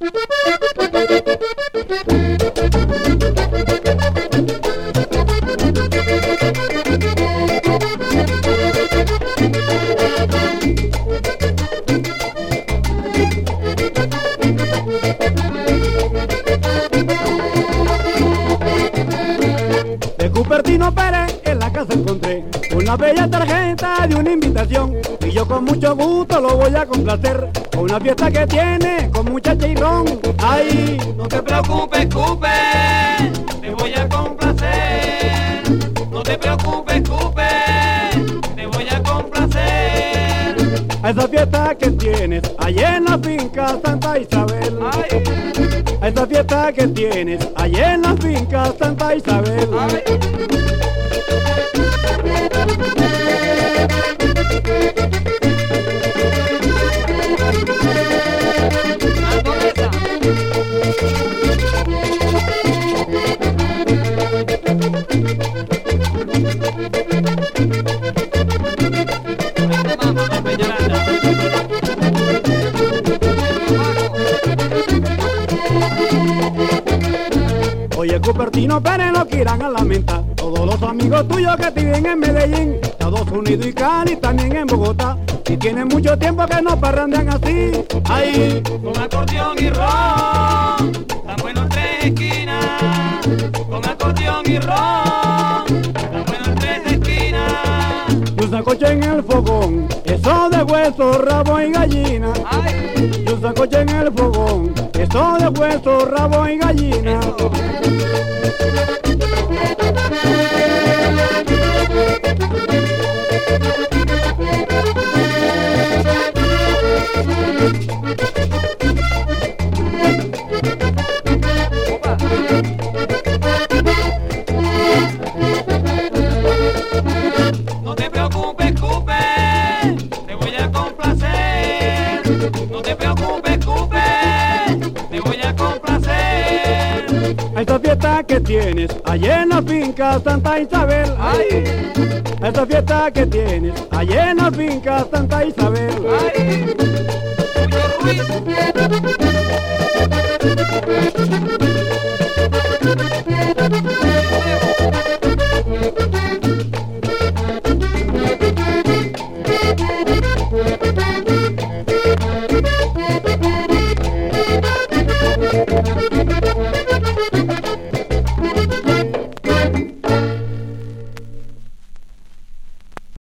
De Cupertino Pérez en la casa encontré una bella tarjeta de una invitación y yo con mucho gusto lo voy a complacer con una fiesta que tiene con muchacha y ron. Ay, No te preocupes, Cupe, te voy a complacer. No te preocupes, Cupe, te voy a complacer. a esa fiesta que tienes allá en la finca Santa Isabel. Ay, A esa fiesta que tienes allá en la finca Santa Isabel. Oye, Cupertino Pérez no quieran a la menta. Todos los amigos tuyos que viven en Medellín, Estados Unidos y Cali, también en Bogotá. Y tienen mucho tiempo que no parrandean así. Ay, Con acordeón y ron, tan bueno tres esquinas. Con acordeón y ron, tan bueno tres esquinas. y un sacoche en el fogón, eso de hueso, rabo y gallina. Ay, Y un sacoche en el fogón, eso de hueso, rabo y gallina. A esa fiesta que tienes allá en la finca Santa Isabel. Ay, A esa fiesta que tienes allá en la finca Santa Isabel. ay,